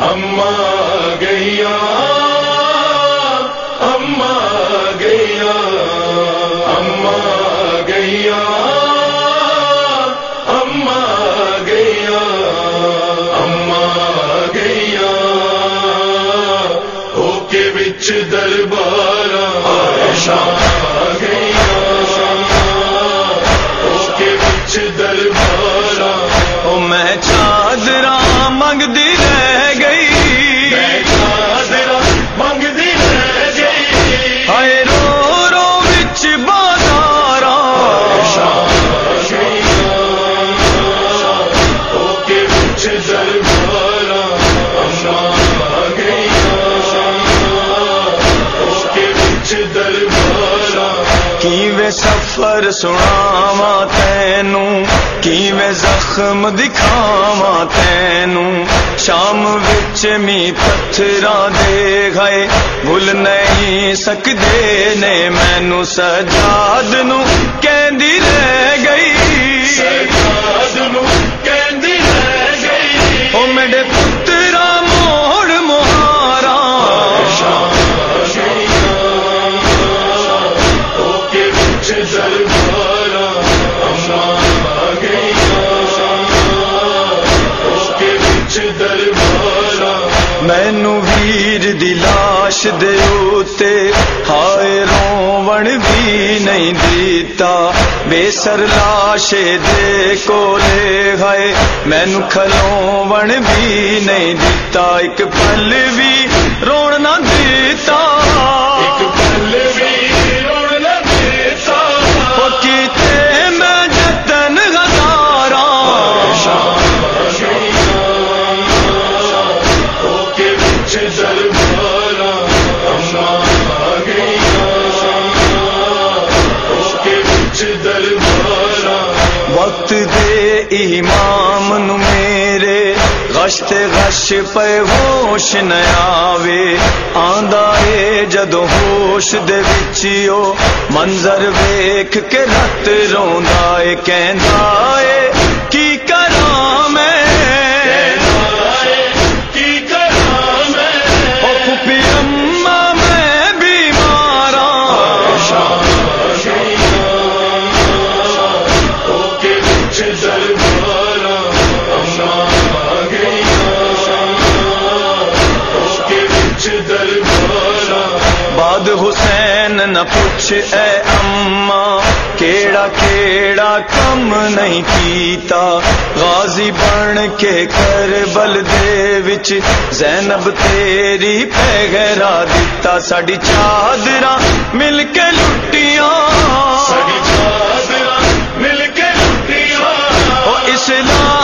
اما گیا اما گیا اما گیا اما گیا اما گیا ہو کے بچ دربار گیا ہو کے بچ دربار میں چادر منگتی رہ سفر سناوا تینوں، کیویں زخم دکھاوا تینوں؟ شام وچ می پتھرا دے گئے، بھول نہیں سکدے نے مینو سجاد نو کہندی رہ گئی مینو ویر دی لاش دے اوتے ہائے رون بھی نہیں دیتا، بے سر لاش دے کولے ہائے، مینو کھلون بھی نہیں دیتا، ایک پل بھی رون نہ دیتا۔ وقت دے امام نو میرے۔ غشت غش پہ ہوش نہ آوے۔ آندا اے جدو ہوش دے وچ او منظر ویکھ کے رت روندا اے۔ کہندا اے، کی کراں میں نہ پوچھ اے اما کیڑا کیڑا کم نہیں کیتا غازی بن کے کربل دے وچ زینب تیری پیغرا دیتا ساڈی چادراں مل کے لٹیاں ساری چادر مل کے لٹیاں او اسلام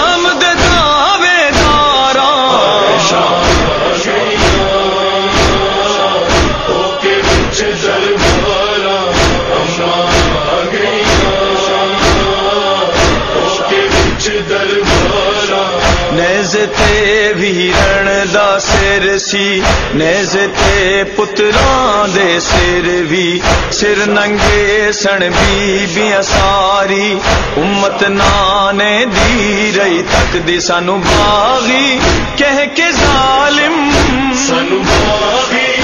تے ویرن دا سر سی نیز تے پتراں دے سر وی سر ننگے سن بیبیاں ساری امت نانے دی رہی تک دی سانو باغی کہہ کے ظالم سنو باغی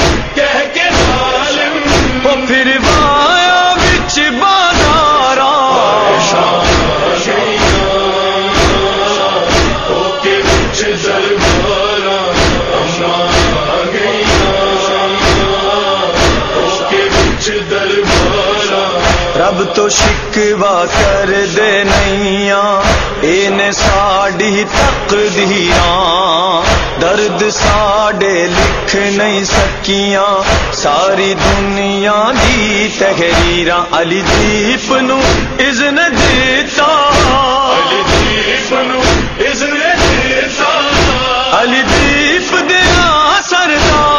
تو شکوا کر دے نیا این ساڑی تقدیراں۔ درد ساڑے لکھ نہیں سکیاں ساری دنیا دی تحریر علی دیپ نو اذن دیتا۔ علی دیپ دیتا۔ علی دیپ دیا سردار۔